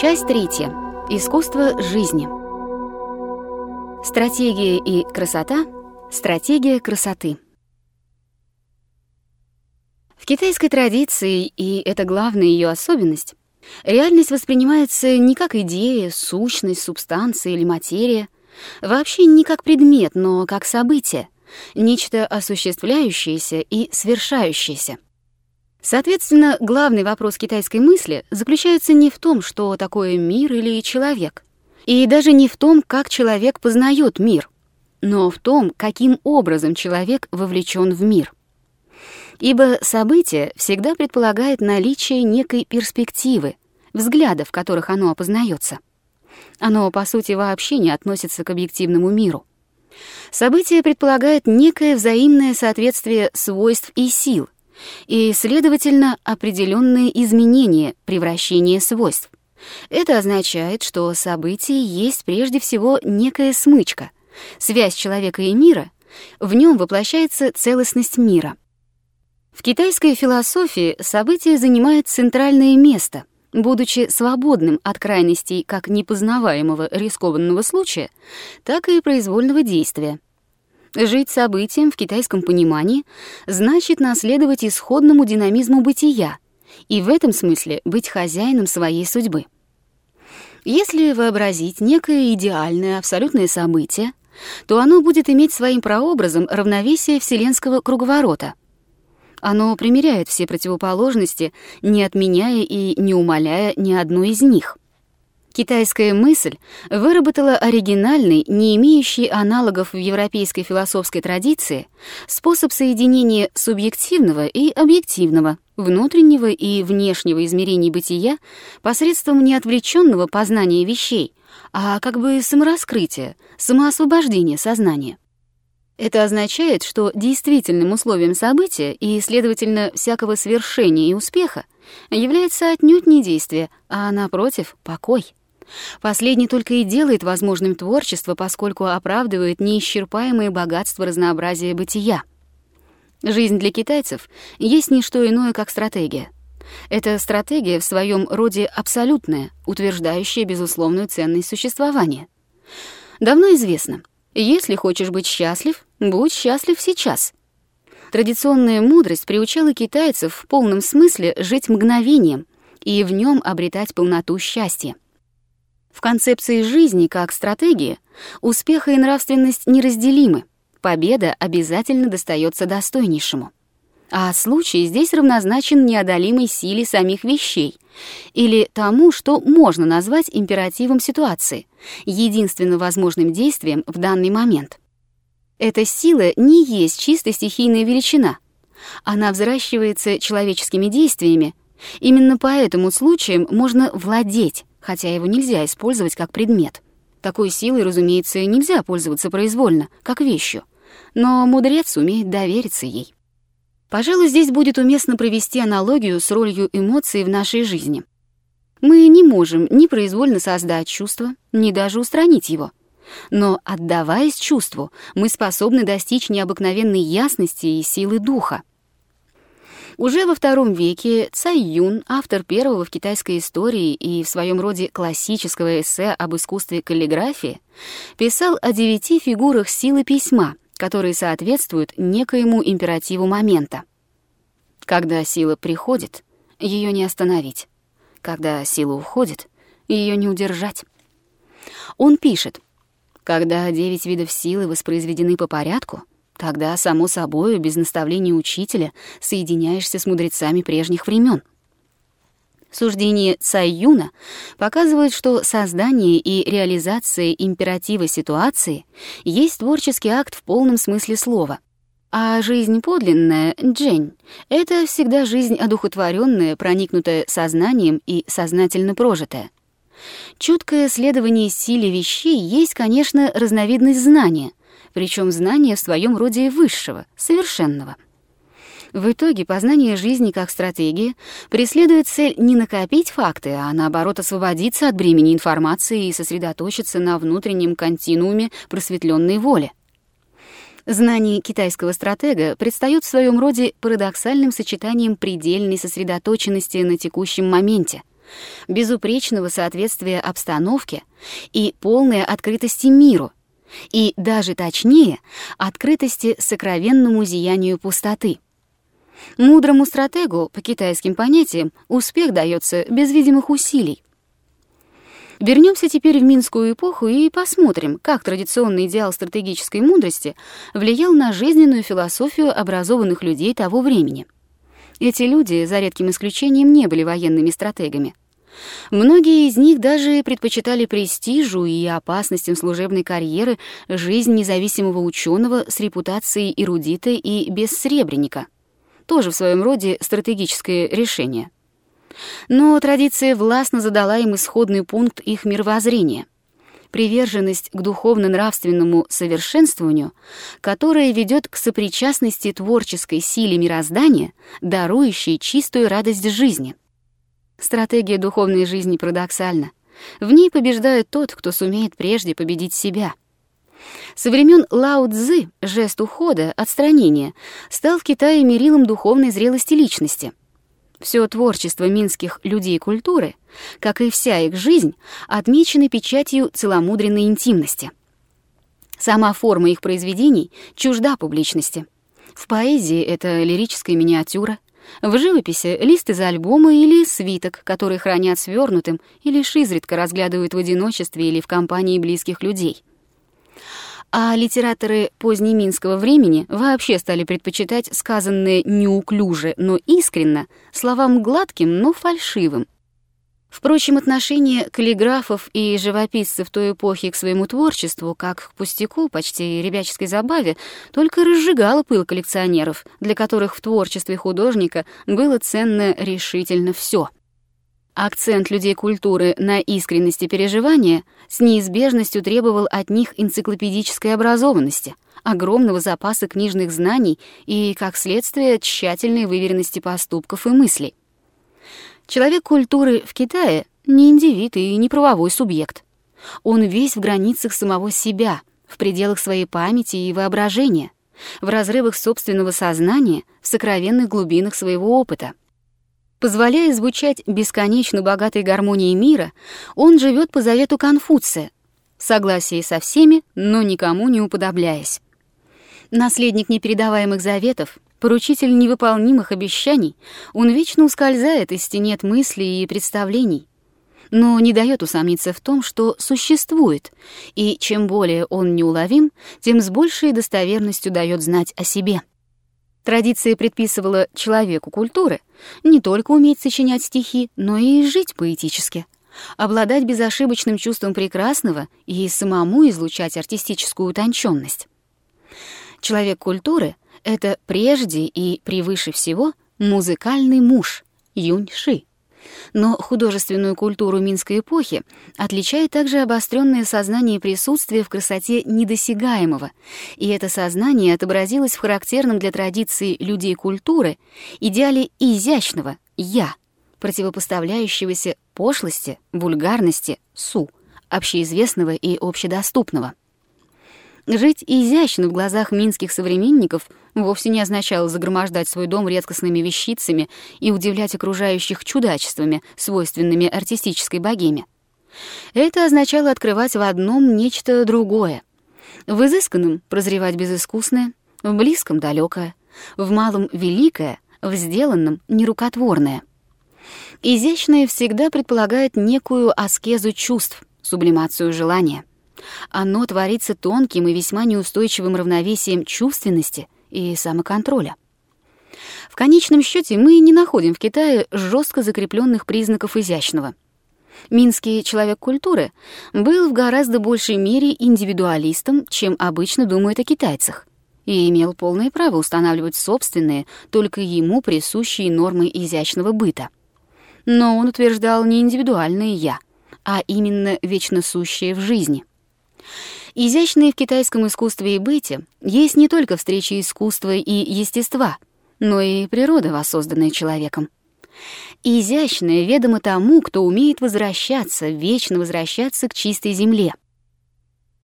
Часть третья. Искусство жизни. Стратегия и красота. Стратегия красоты. В китайской традиции, и это главная ее особенность, реальность воспринимается не как идея, сущность, субстанция или материя, вообще не как предмет, но как событие, нечто осуществляющееся и свершающееся. Соответственно, главный вопрос китайской мысли заключается не в том, что такое мир или человек, и даже не в том, как человек познает мир, но в том, каким образом человек вовлечен в мир. Ибо событие всегда предполагает наличие некой перспективы, взгляда, в которых оно опознается. Оно, по сути, вообще не относится к объективному миру. Событие предполагает некое взаимное соответствие свойств и сил — и, следовательно, определенные изменения, превращение свойств. Это означает, что событие есть прежде всего некая смычка, связь человека и мира, в нем воплощается целостность мира. В китайской философии событие занимает центральное место, будучи свободным от крайностей как непознаваемого рискованного случая, так и произвольного действия. Жить событием в китайском понимании значит наследовать исходному динамизму бытия и в этом смысле быть хозяином своей судьбы. Если вообразить некое идеальное абсолютное событие, то оно будет иметь своим прообразом равновесие вселенского круговорота. Оно примеряет все противоположности, не отменяя и не умаляя ни одной из них. Китайская мысль выработала оригинальный, не имеющий аналогов в европейской философской традиции, способ соединения субъективного и объективного, внутреннего и внешнего измерений бытия посредством не отвлеченного познания вещей, а как бы самораскрытия, самоосвобождения сознания. Это означает, что действительным условием события и, следовательно, всякого свершения и успеха является отнюдь не действие, а, напротив, покой. Последний только и делает возможным творчество, поскольку оправдывает неисчерпаемое богатство разнообразия бытия. Жизнь для китайцев есть не что иное, как стратегия. Эта стратегия в своем роде абсолютная, утверждающая безусловную ценность существования. Давно известно, если хочешь быть счастлив, будь счастлив сейчас. Традиционная мудрость приучала китайцев в полном смысле жить мгновением и в нем обретать полноту счастья. В концепции жизни как стратегии успех и нравственность неразделимы. Победа обязательно достается достойнейшему. А случай здесь равнозначен неодолимой силе самих вещей или тому, что можно назвать императивом ситуации, единственно возможным действием в данный момент. Эта сила не есть чисто стихийная величина. Она взращивается человеческими действиями. Именно по этому случаям можно владеть, хотя его нельзя использовать как предмет. Такой силой, разумеется, нельзя пользоваться произвольно, как вещью, но мудрец умеет довериться ей. Пожалуй, здесь будет уместно провести аналогию с ролью эмоций в нашей жизни. Мы не можем ни произвольно создать чувство, ни даже устранить его. Но, отдаваясь чувству, мы способны достичь необыкновенной ясности и силы духа. Уже во втором веке Цай Юн, автор первого в китайской истории и в своем роде классического эссе об искусстве каллиграфии, писал о девяти фигурах силы письма, которые соответствуют некоему императиву момента. Когда сила приходит, ее не остановить. Когда сила уходит, ее не удержать. Он пишет, когда девять видов силы воспроизведены по порядку, Тогда, само собой, без наставления учителя, соединяешься с мудрецами прежних времен. Суждение Цай Юна показывает, что создание и реализация императива ситуации есть творческий акт в полном смысле слова. А жизнь подлинная, джень, это всегда жизнь одухотворенная, проникнутая сознанием и сознательно прожитая. Чуткое следование силе вещей есть, конечно, разновидность знания — причем знание в своем роде высшего, совершенного. В итоге познание жизни как стратегии преследует цель не накопить факты, а наоборот освободиться от бремени информации и сосредоточиться на внутреннем континууме просветленной воли. Знание китайского стратега предстает в своем роде парадоксальным сочетанием предельной сосредоточенности на текущем моменте, безупречного соответствия обстановке и полной открытости миру, и даже точнее, открытости сокровенному зиянию пустоты. Мудрому стратегу, по китайским понятиям, успех дается без видимых усилий. Вернемся теперь в Минскую эпоху и посмотрим, как традиционный идеал стратегической мудрости влиял на жизненную философию образованных людей того времени. Эти люди, за редким исключением, не были военными стратегами. Многие из них даже предпочитали престижу и опасностям служебной карьеры жизнь независимого ученого с репутацией эрудита и бессребреника. Тоже в своем роде стратегическое решение. Но традиция властно задала им исходный пункт их мировоззрения — приверженность к духовно-нравственному совершенствованию, которая ведет к сопричастности творческой силе мироздания, дарующей чистую радость жизни. Стратегия духовной жизни парадоксальна. В ней побеждает тот, кто сумеет прежде победить себя. Со времен Лао Цзы жест ухода, отстранения, стал в Китае мерилом духовной зрелости личности — все творчество минских людей культуры, как и вся их жизнь, отмечены печатью целомудренной интимности. Сама форма их произведений чужда публичности. В поэзии это лирическая миниатюра, в живописи — лист из альбома или свиток, который хранят свернутым и лишь изредка разглядывают в одиночестве или в компании близких людей — а литераторы позднеминского времени вообще стали предпочитать сказанное неуклюже, но искренно, словам гладким, но фальшивым. Впрочем, отношение каллиграфов и живописцев той эпохи к своему творчеству, как к пустяку, почти ребяческой забаве, только разжигало пыл коллекционеров, для которых в творчестве художника было ценно решительно все — Акцент людей культуры на искренности переживания с неизбежностью требовал от них энциклопедической образованности, огромного запаса книжных знаний и, как следствие, тщательной выверенности поступков и мыслей. Человек культуры в Китае не индивид и не правовой субъект. Он весь в границах самого себя, в пределах своей памяти и воображения, в разрывах собственного сознания, в сокровенных глубинах своего опыта. Позволяя звучать бесконечно богатой гармонии мира, он живет по завету Конфуция, в согласии со всеми, но никому не уподобляясь. Наследник непередаваемых заветов, поручитель невыполнимых обещаний, он вечно ускользает из тенет мыслей и представлений, но не дает усомниться в том, что существует, и чем более он неуловим, тем с большей достоверностью дает знать о себе. Традиция предписывала человеку культуры не только уметь сочинять стихи, но и жить поэтически, обладать безошибочным чувством прекрасного и самому излучать артистическую утонченность. Человек культуры — это прежде и превыше всего музыкальный муж Юнь-Ши. Но художественную культуру Минской эпохи отличает также обостренное сознание присутствия в красоте недосягаемого, и это сознание отобразилось в характерном для традиции людей культуры идеале изящного «я», противопоставляющегося пошлости, вульгарности, «су», общеизвестного и общедоступного. Жить изящно в глазах минских современников вовсе не означало загромождать свой дом редкостными вещицами и удивлять окружающих чудачествами, свойственными артистической богеме. Это означало открывать в одном нечто другое. В изысканном прозревать безыскусное, в близком — далекое, в малом — великое, в сделанном — нерукотворное. Изящное всегда предполагает некую аскезу чувств, сублимацию желания. Оно творится тонким и весьма неустойчивым равновесием чувственности и самоконтроля. В конечном счете мы не находим в Китае жестко закрепленных признаков изящного. Минский человек культуры был в гораздо большей мере индивидуалистом, чем обычно думают о китайцах, и имел полное право устанавливать собственные, только ему присущие нормы изящного быта. Но он утверждал не индивидуальное «я», а именно вечно сущее в жизни. Изящные в китайском искусстве и быте есть не только встречи искусства и естества, но и природа, воссозданная человеком. Изящное ведомо тому, кто умеет возвращаться, вечно возвращаться к чистой земле.